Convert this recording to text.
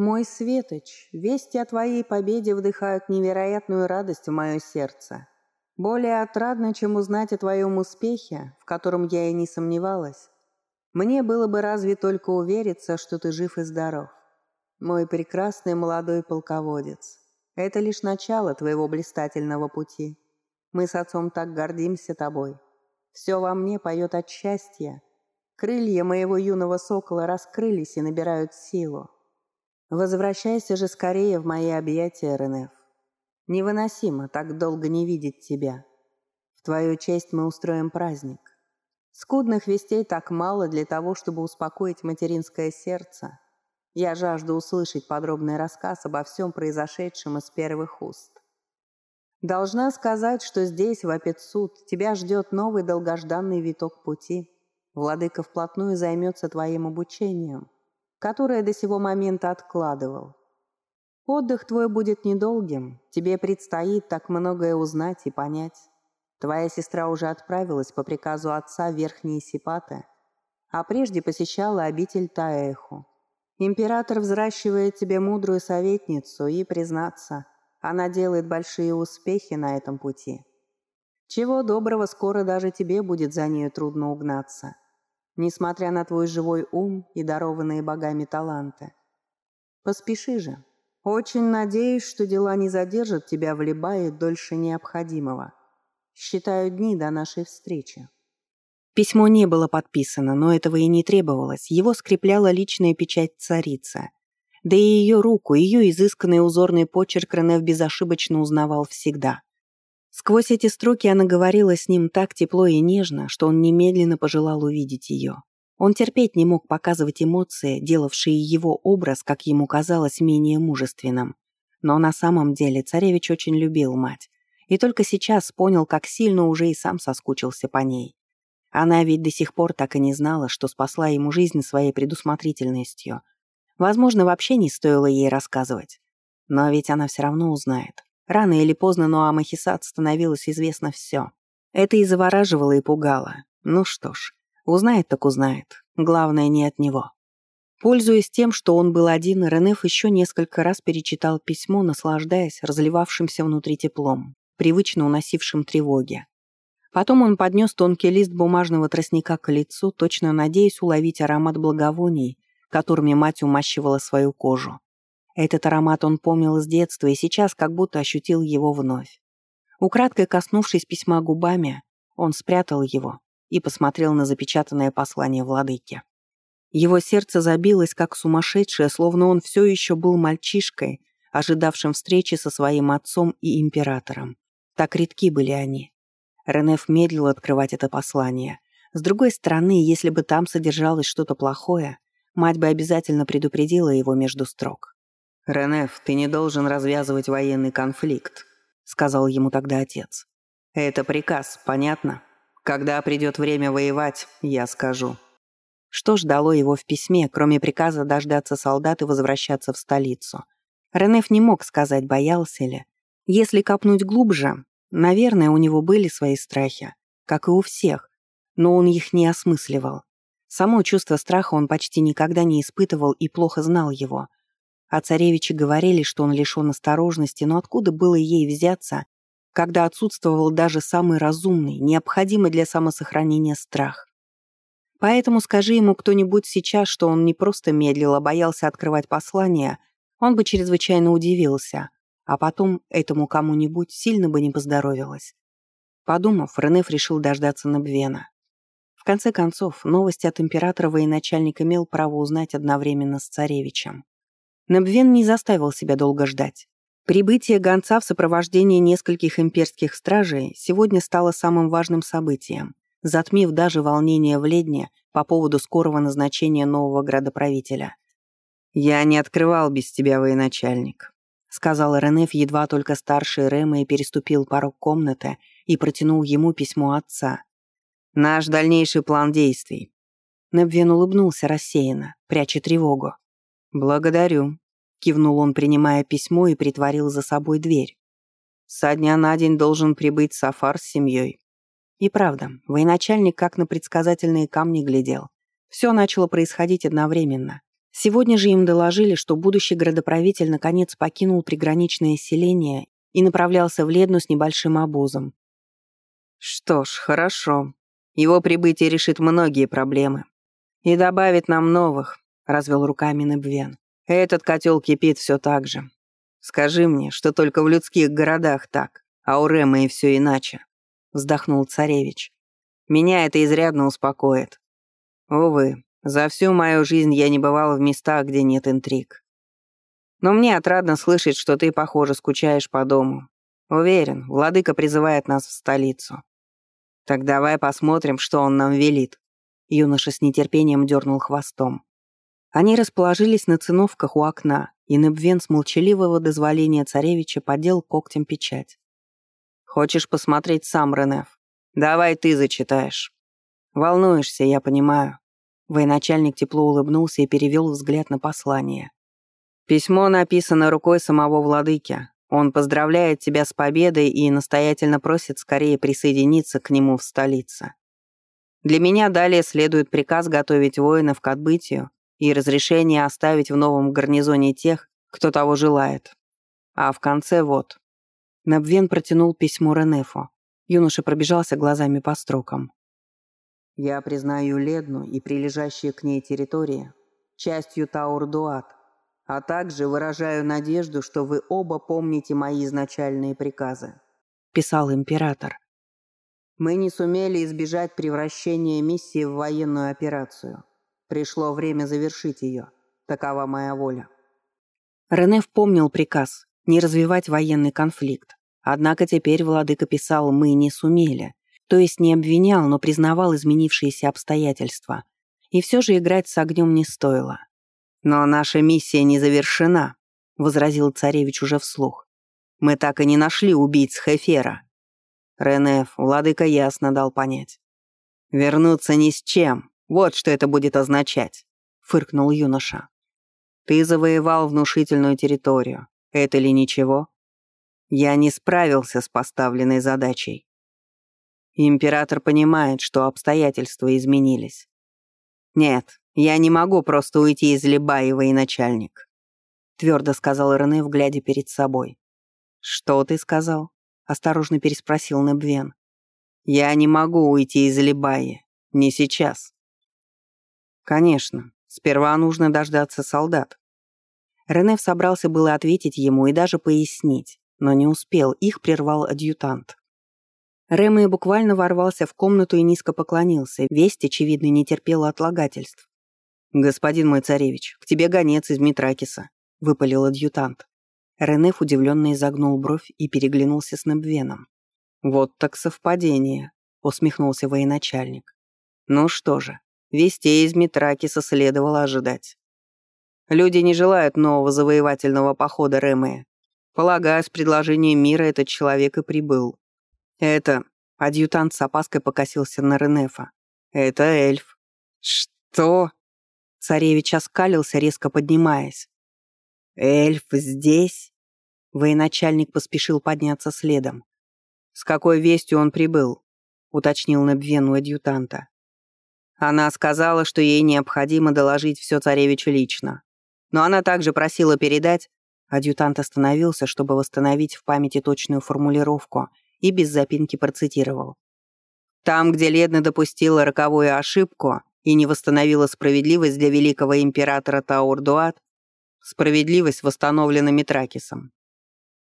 «Мой Светоч, вести о твоей победе вдыхают невероятную радость в мое сердце. Более отрадно, чем узнать о твоем успехе, в котором я и не сомневалась. Мне было бы разве только увериться, что ты жив и здоров. Мой прекрасный молодой полководец, это лишь начало твоего блистательного пути. Мы с отцом так гордимся тобой. Все во мне поет от счастья. Крылья моего юного сокола раскрылись и набирают силу. Возвращайся же скорее в мои объятия, Ренеф. Невыносимо так долго не видеть тебя. В твою честь мы устроим праздник. Скудных вестей так мало для того, чтобы успокоить материнское сердце. Я жажду услышать подробный рассказ обо всем произошедшем из первых уст. Должна сказать, что здесь, в Апетсуд, тебя ждет новый долгожданный виток пути. Владыка вплотную займется твоим обучением, которое до сего момента откладывал. Отдых твой будет недолгим, тебе предстоит так многое узнать и понять. Твоя сестра уже отправилась по приказу отца в Верхние Сипаты, а прежде посещала обитель Таэху. Император взращивает тебе мудрую советницу, и, признаться, она делает большие успехи на этом пути. Чего доброго, скоро даже тебе будет за нею трудно угнаться, несмотря на твой живой ум и дарованные богами таланты. Поспеши же. Очень надеюсь, что дела не задержат тебя в Либае дольше необходимого. Считаю дни до нашей встречи. Письмо не было подписано, но этого и не требовалось. Его скрепляла личная печать царицы. Да и ее руку, ее изысканный узорный почерк Ренеф безошибочно узнавал всегда. Сквозь эти строки она говорила с ним так тепло и нежно, что он немедленно пожелал увидеть ее. Он терпеть не мог показывать эмоции, делавшие его образ, как ему казалось, менее мужественным. Но на самом деле царевич очень любил мать. И только сейчас понял, как сильно уже и сам соскучился по ней. Она ведь до сих пор так и не знала, что спасла ему жизнь своей предусмотрительностью. Возможно, вообще не стоило ей рассказывать. Но ведь она все равно узнает. Рано или поздно Ноа Махисат становилось известно все. Это и завораживало, и пугало. Ну что ж, узнает так узнает. Главное, не от него. Пользуясь тем, что он был один, Ренеф еще несколько раз перечитал письмо, наслаждаясь разливавшимся внутри теплом, привычно уносившим тревоги. Потом он поднес тонкий лист бумажного тростника к лицу, точно надеясь уловить аромат благовоний, которыми мать умащивала свою кожу. Этот аромат он помнил с детства и сейчас как будто ощутил его вновь. Украдкой коснувшись письма губами, он спрятал его и посмотрел на запечатанное послание владыки. Его сердце забилось как сумасшедшее, словно он все еще был мальчишкой, ожидавшим встречи со своим отцом и императором. Так редки были они. Ренеф медлил открывать это послание. С другой стороны, если бы там содержалось что-то плохое, мать бы обязательно предупредила его между строк. «Ренеф, ты не должен развязывать военный конфликт», — сказал ему тогда отец. «Это приказ, понятно? Когда придет время воевать, я скажу». Что ждало его в письме, кроме приказа дождаться солдат и возвращаться в столицу? Ренеф не мог сказать, боялся ли. Если копнуть глубже, Наверное, у него были свои страхи, как и у всех, но он их не осмысливал. Само чувство страха он почти никогда не испытывал и плохо знал его. А царевичи говорили, что он лишен осторожности, но откуда было ей взяться, когда отсутствовал даже самый разумный, необходимый для самосохранения страх? Поэтому скажи ему кто-нибудь сейчас, что он не просто медлил, а боялся открывать послание, он бы чрезвычайно удивился а потом этому кому-нибудь сильно бы не поздоровилось. Подумав, Ренеф решил дождаться Набвена. В конце концов, новости от императора военачальник имел право узнать одновременно с царевичем. Набвен не заставил себя долго ждать. Прибытие гонца в сопровождении нескольких имперских стражей сегодня стало самым важным событием, затмив даже волнение в Ледне по поводу скорого назначения нового градоправителя. «Я не открывал без тебя, военачальник», — сказал Ренеф, едва только старший Рема и переступил порог комнаты и протянул ему письмо отца. «Наш дальнейший план действий». Небвен улыбнулся рассеянно, пряча тревогу. «Благодарю», — кивнул он, принимая письмо и притворил за собой дверь. «Со дня на день должен прибыть Сафар с семьей». И правда, военачальник как на предсказательные камни глядел. Все начало происходить одновременно. Сегодня же им доложили, что будущий градоправитель наконец покинул приграничное селение и направлялся в Ледну с небольшим обозом. «Что ж, хорошо. Его прибытие решит многие проблемы. И добавит нам новых», — развел руками Небвен. «Этот котел кипит все так же. Скажи мне, что только в людских городах так, а у Рэма и все иначе», — вздохнул царевич. «Меня это изрядно успокоит. Увы, за всю мою жизнь я не бывал в местах, где нет интриг. Но мне отрадно слышать, что ты, похоже, скучаешь по дому. Уверен, владыка призывает нас в столицу. Так давай посмотрим, что он нам велит». Юноша с нетерпением дернул хвостом. Они расположились на циновках у окна, и Небвен с молчаливого дозволения царевича подел когтем печать. «Хочешь посмотреть сам, Ренеф? Давай ты зачитаешь. Волнуешься, я понимаю. Военачальник тепло улыбнулся и перевел взгляд на послание. «Письмо написано рукой самого владыки. Он поздравляет тебя с победой и настоятельно просит скорее присоединиться к нему в столице. Для меня далее следует приказ готовить воинов к отбытию и разрешение оставить в новом гарнизоне тех, кто того желает. А в конце вот». Набвен протянул письмо Ренефу. Юноша пробежался глазами по строкам. Я признаю Ледну и прилежащие к ней территории частью Таурдуат, а также выражаю надежду, что вы оба помните мои изначальные приказы», — писал император. «Мы не сумели избежать превращения миссии в военную операцию. Пришло время завершить ее. Такова моя воля». Рене вспомнил приказ не развивать военный конфликт. Однако теперь владыка писал «мы не сумели», то есть не обвинял, но признавал изменившиеся обстоятельства. И все же играть с огнем не стоило. «Но наша миссия не завершена», — возразил царевич уже вслух. «Мы так и не нашли убийц Хефера». Ренеф, владыка ясно дал понять. «Вернуться ни с чем. Вот что это будет означать», — фыркнул юноша. «Ты завоевал внушительную территорию. Это ли ничего?» «Я не справился с поставленной задачей. Император понимает, что обстоятельства изменились. «Нет, я не могу просто уйти из Либаева и начальник», твердо сказал Рене, вглядя перед собой. «Что ты сказал?» — осторожно переспросил Небвен. «Я не могу уйти из Либаи. Не сейчас». «Конечно. Сперва нужно дождаться солдат». Рене собрался было ответить ему и даже пояснить, но не успел, их прервал адъютант. Рэмэй буквально ворвался в комнату и низко поклонился. Весть, очевидно, не терпела отлагательств. «Господин мой царевич, к тебе гонец из Митракиса», — выпалил адъютант. Ренеф удивленно изогнул бровь и переглянулся с Небвеном. «Вот так совпадение», — усмехнулся военачальник. «Ну что же, вестей из Митракиса следовало ожидать. Люди не желают нового завоевательного похода Рэмэя. Полагаю, с предложением мира этот человек и прибыл. «Это...» — адъютант с опаской покосился на Ренефа. «Это эльф». «Что?» Царевич оскалился, резко поднимаясь. «Эльф здесь?» Военачальник поспешил подняться следом. «С какой вестью он прибыл?» — уточнил Набвен у адъютанта. Она сказала, что ей необходимо доложить все царевичу лично. Но она также просила передать... Адъютант остановился, чтобы восстановить в памяти точную формулировку, и без запинки процитировал. «Там, где Ледна допустила роковую ошибку и не восстановила справедливость для великого императора Таурдуат, справедливость восстановлена Митракисом.